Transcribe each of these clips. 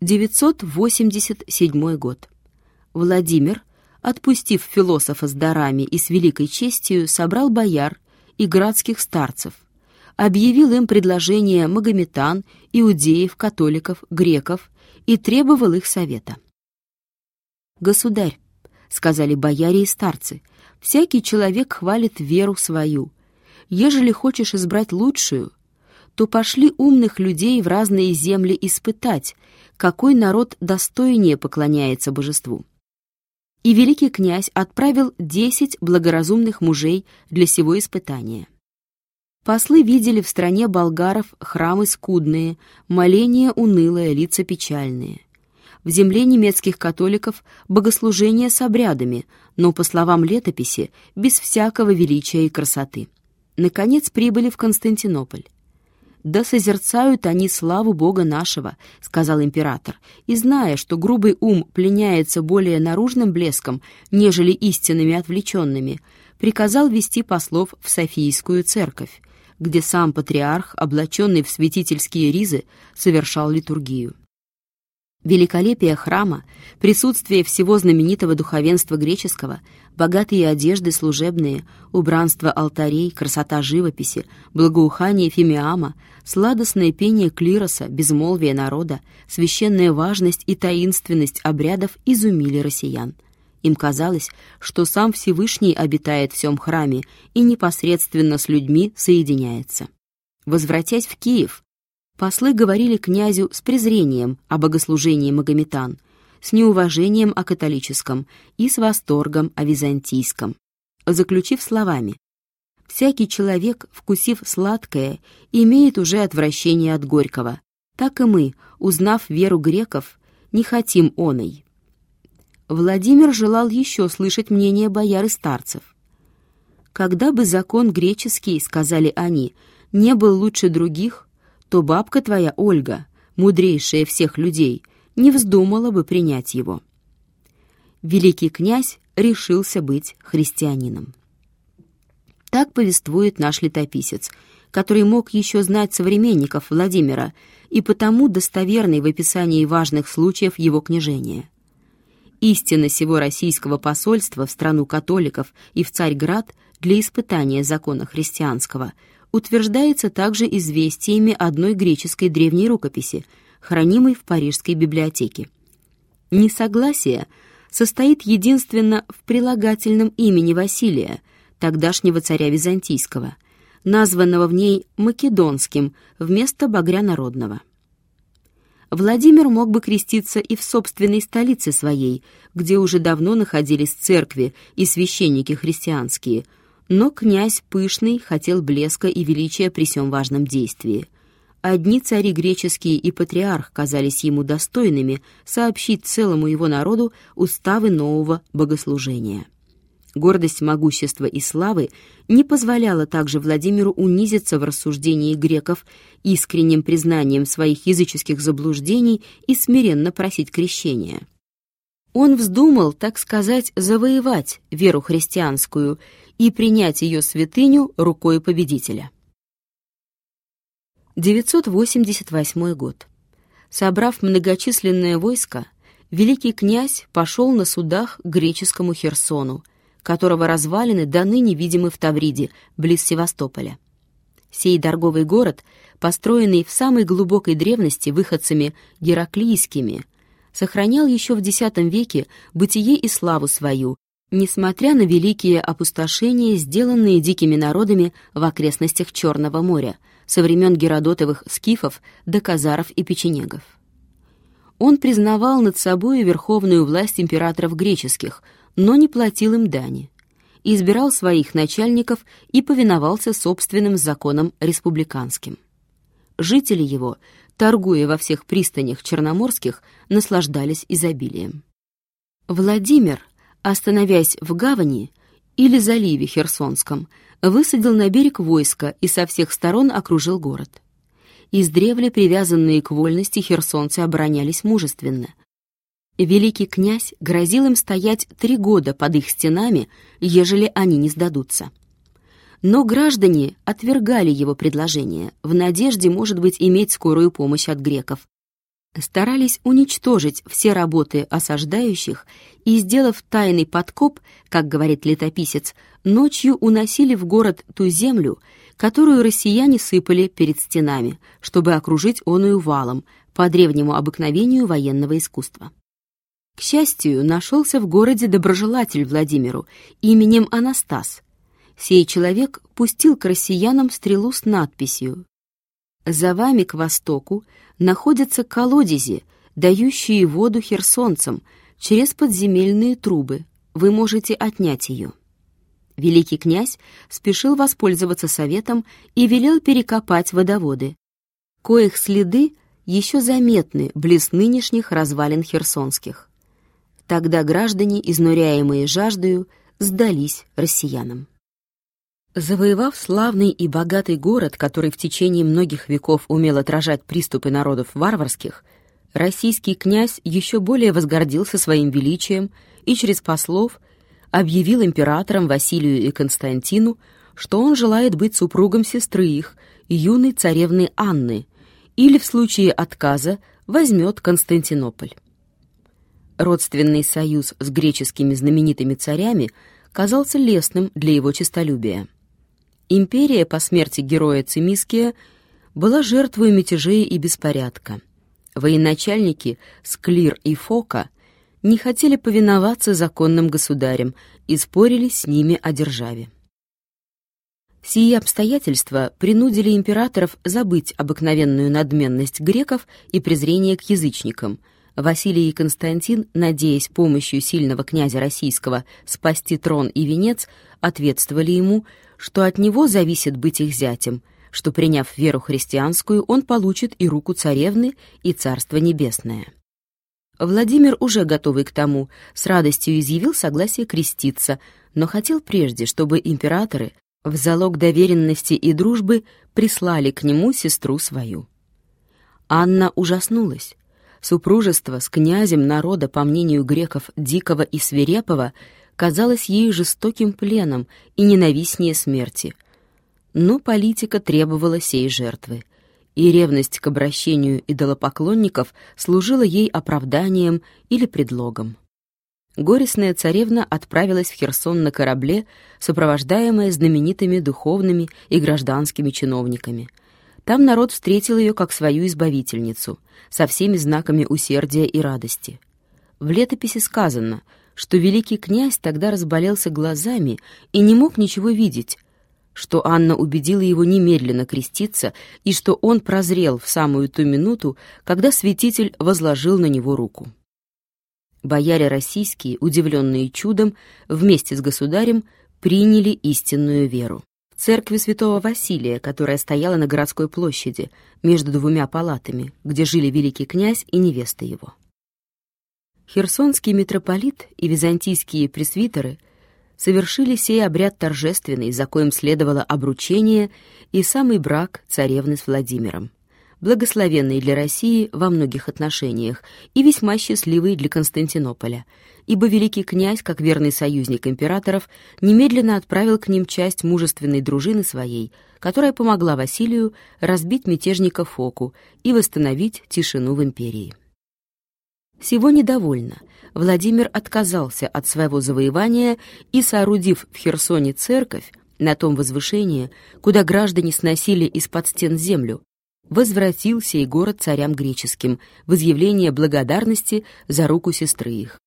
987 год. Владимир, отпустив философа с дарами и с великой честью, собрал бояр и градских старцев, объявил им предложение магометан, иудеев, католиков, греков и требовал их совета. «Государь», — сказали бояре и старцы, — «всякий человек хвалит веру свою. Ежели хочешь избрать лучшую, то пошли умных людей в разные земли испытать, какой народ достойнее поклоняется божеству. И великий князь отправил десять благоразумных мужей для сего испытания. Послы видели в стране болгаров храмы скудные, моления унылые, лица печальные. В земле немецких католиков богослужение с обрядами, но, по словам летописи, без всякого величия и красоты. Наконец прибыли в Константинополь. «Да созерцают они славу Бога нашего», — сказал император, и, зная, что грубый ум пленяется более наружным блеском, нежели истинными отвлеченными, приказал вести послов в Софийскую церковь, где сам патриарх, облаченный в святительские ризы, совершал литургию. Великолепие храма, присутствие всего знаменитого духовенства греческого, богатые одежды служебные, убранство алтарей, красота живописи, благоухание фимиама, сладостное пение клироса, безмолвие народа, священная важность и таинственность обрядов изумили россиян. Им казалось, что сам Всевышний обитает в всем храме и непосредственно с людьми соединяется. Возвратясь в Киев, Послы говорили князю с презрением о богослужении магометан, с неуважением о католическом и с восторгом о византийском, заключив словами «Всякий человек, вкусив сладкое, имеет уже отвращение от горького. Так и мы, узнав веру греков, не хотим оной». Владимир желал еще слышать мнение бояр и старцев. «Когда бы закон греческий, — сказали они, — не был лучше других, то бабка твоя Ольга, мудрейшая всех людей, не вздумала бы принять его. Великий князь решился быть христианином. Так повествует наш летописец, который мог еще знать современников Владимира и потому достоверный в описании важных случаев его княжения. Истина сего российского посольства в страну католиков и в Царьград для испытания закона христианского – утверждается также известиями одной греческой древней рукописи, хранимой в Парижской библиотеке. Несогласие состоит единственно в прилагательном имени Василия, тогдашнего царя Византийского, названного в ней Македонским вместо Багря Народного. Владимир мог бы креститься и в собственной столице своей, где уже давно находились церкви и священники христианские – но князь Пышный хотел блеска и величия при всем важном действии. Одни цари греческие и патриарх казались ему достойными сообщить целому его народу уставы нового богослужения. Гордость могущества и славы не позволяла также Владимиру унизиться в рассуждении греков искренним признанием своих языческих заблуждений и смиренно просить крещения. Он вздумал, так сказать, завоевать веру христианскую и принять ее святыню рукой победителя. 988 год. Собрав многочисленное войско, великий князь пошел на судах к греческому Херсону, которого развалины до ныне видимы в Тавриде, близ Севастополя. Сей торговый город, построенный в самой глубокой древности выходцами гераклийскими, сохранял еще в X веке бытие и славу свою, Несмотря на великие опустошения, сделанные дикими народами в окрестностях Черного моря, со времен Геродотовых скифов до казаров и печенегов. Он признавал над собой верховную власть императоров греческих, но не платил им дани, избирал своих начальников и повиновался собственным законам республиканским. Жители его, торгуя во всех пристанях черноморских, наслаждались изобилием. Владимир — остановясь в гавани или заливе Херсонском, высадил на берег войско и со всех сторон окружил город. Издревле привязанные к вольности херсонцы оборонялись мужественно. Великий князь грозил им стоять три года под их стенами, ежели они не сдадутся. Но граждане отвергали его предложение в надежде, может быть, иметь скорую помощь от греков. Старались уничтожить все работы осаждающих и, сделав тайный подкоп, как говорит летописец, ночью уносили в город ту землю, которую россияне сыпали перед стенами, чтобы окружить оную валом по древнему обыкновению военного искусства. К счастью, нашелся в городе доброжелатель Владимиру именем Анастас. Сей человек пустил к россиянам стрелу с надписью «За вами к востоку находятся колодези, дающие воду херсонцам через подземельные трубы. Вы можете отнять ее». Великий князь спешил воспользоваться советом и велел перекопать водоводы, коих следы еще заметны близ нынешних развалин херсонских. Тогда граждане, изнуряемые жаждою, сдались россиянам. Завоевав славный и богатый город, который в течение многих веков умел отражать приступы народов варварских, российский князь еще более возгордился своим величием и через послов объявил императорам Василию и Константину, что он желает быть супругом сестры их, юной царевны Анны, или в случае отказа возьмет Константинополь родственный союз с греческими знаменитыми царями казался лестным для его честолюбия. Империя по смерти героя Цимиския была жертвой мятежей и беспорядка. Военачальники Склир и Фока не хотели повиноваться законным государям и спорили с ними о державе. Сие обстоятельства принудили императоров забыть обыкновенную надменность греков и презрение к язычникам – Василий и Константин, надеясь помощью сильного князя российского спасти трон и венец, ответствовали ему, что от него зависит быть их зятем, что, приняв веру христианскую, он получит и руку царевны, и царство небесное. Владимир, уже готовый к тому, с радостью изъявил согласие креститься, но хотел прежде, чтобы императоры в залог доверенности и дружбы прислали к нему сестру свою. Анна ужаснулась. Супружество с князем народа, по мнению греков, дикого и свирепого, казалось ей жестоким пленом и ненавистнее смерти. Но политика требовала сей жертвы, и ревность к обращению идолопоклонников служила ей оправданием или предлогом. Горестная царевна отправилась в Херсон на корабле, сопровождаемая знаменитыми духовными и гражданскими чиновниками — там народ встретил ее как свою избавительницу, со всеми знаками усердия и радости. В летописи сказано, что великий князь тогда разболелся глазами и не мог ничего видеть, что Анна убедила его немедленно креститься и что он прозрел в самую ту минуту, когда святитель возложил на него руку. Бояре российские, удивленные чудом, вместе с государем приняли истинную веру церкви святого Василия, которая стояла на городской площади, между двумя палатами, где жили великий князь и невеста его. Херсонский митрополит и византийские пресвитеры совершили сей обряд торжественный, за коим следовало обручение и самый брак царевны с Владимиром благословенный для России во многих отношениях и весьма счастливый для Константинополя, ибо великий князь, как верный союзник императоров, немедленно отправил к ним часть мужественной дружины своей, которая помогла Василию разбить мятежника Фоку и восстановить тишину в империи. Всего недовольно. Владимир отказался от своего завоевания и, соорудив в Херсоне церковь, на том возвышении, куда граждане сносили из-под стен землю, возвратил сей город царям греческим в изъявление благодарности за руку сестры их.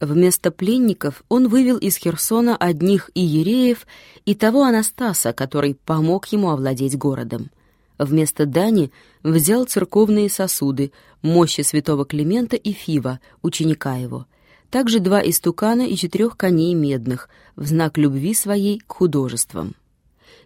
Вместо пленников он вывел из Херсона одних иереев и того Анастаса, который помог ему овладеть городом. Вместо дани взял церковные сосуды, мощи святого Климента и Фива, ученика его, также два истукана и четырех коней медных, в знак любви своей к художествам.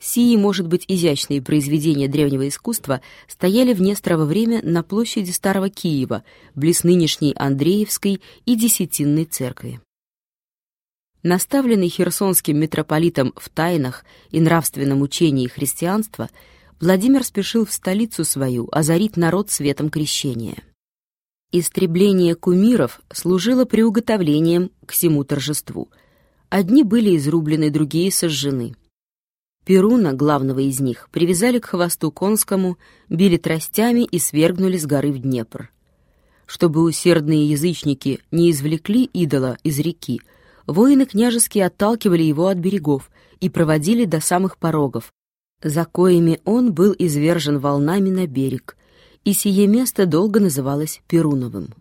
Сии, может быть, изящные произведения древнего искусства стояли в Несторово время на площади Старого Киева, близ нынешней Андреевской и Десятинной церкви. Наставленный херсонским митрополитом в тайнах и нравственном учении христианства, Владимир спешил в столицу свою озарить народ светом крещения. Истребление кумиров служило приуготовлением к всему торжеству. Одни были изрублены, другие сожжены — Перуна, главного из них, привязали к хвосту конскому, били тростями и свергнули с горы в Днепр. чтобы усердные язычники не извлекли идола из реки, воины княжеские отталкивали его от берегов и проводили до самых порогов, за коими он был извержен волнами на берег, и сие место долго называлось Перуновым.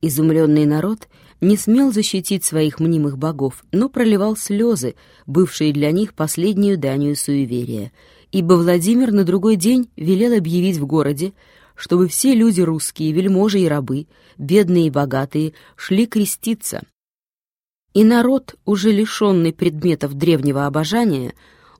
Изумленный народ не смел защитить своих мнимых богов, но проливал слезы, бывшие для них последнюю данью суеверия, ибо Владимир на другой день велел объявить в городе, чтобы все люди русские, вельможи и рабы, бедные и богатые, шли креститься. И народ, уже лишенный предметов древнего обожания,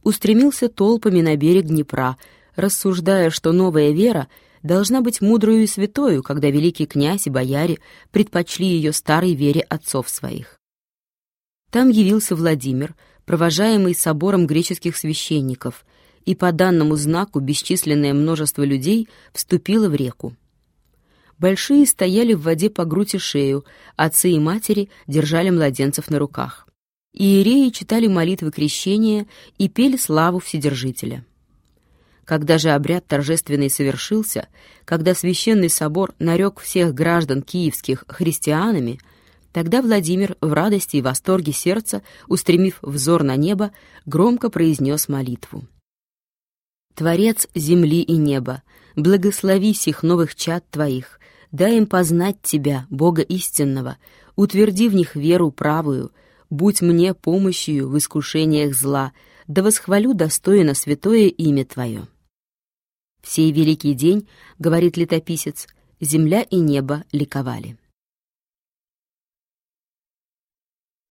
устремился толпами на берег Днепра, рассуждая, что новая вера — должна быть мудрою и святою, когда великий князь и бояре предпочли ее старой вере отцов своих. Там явился Владимир, провожаемый собором греческих священников, и по данному знаку бесчисленное множество людей вступило в реку. Большие стояли в воде по грудь и шею, отцы и матери держали младенцев на руках. Иереи читали молитвы крещения и пели славу Вседержителя. Когда же обряд торжественный совершился, когда священный собор нарек всех граждан киевских христианами, тогда Владимир в радости и восторге сердца, устремив взор на небо, громко произнес молитву. «Творец земли и неба, благослови сих новых чад Твоих, дай им познать Тебя, Бога истинного, утверди в них веру правую, будь мне помощью в искушениях зла, да восхвалю достойно святое имя Твое». В сей великий день, говорит летописец, земля и небо ликовали.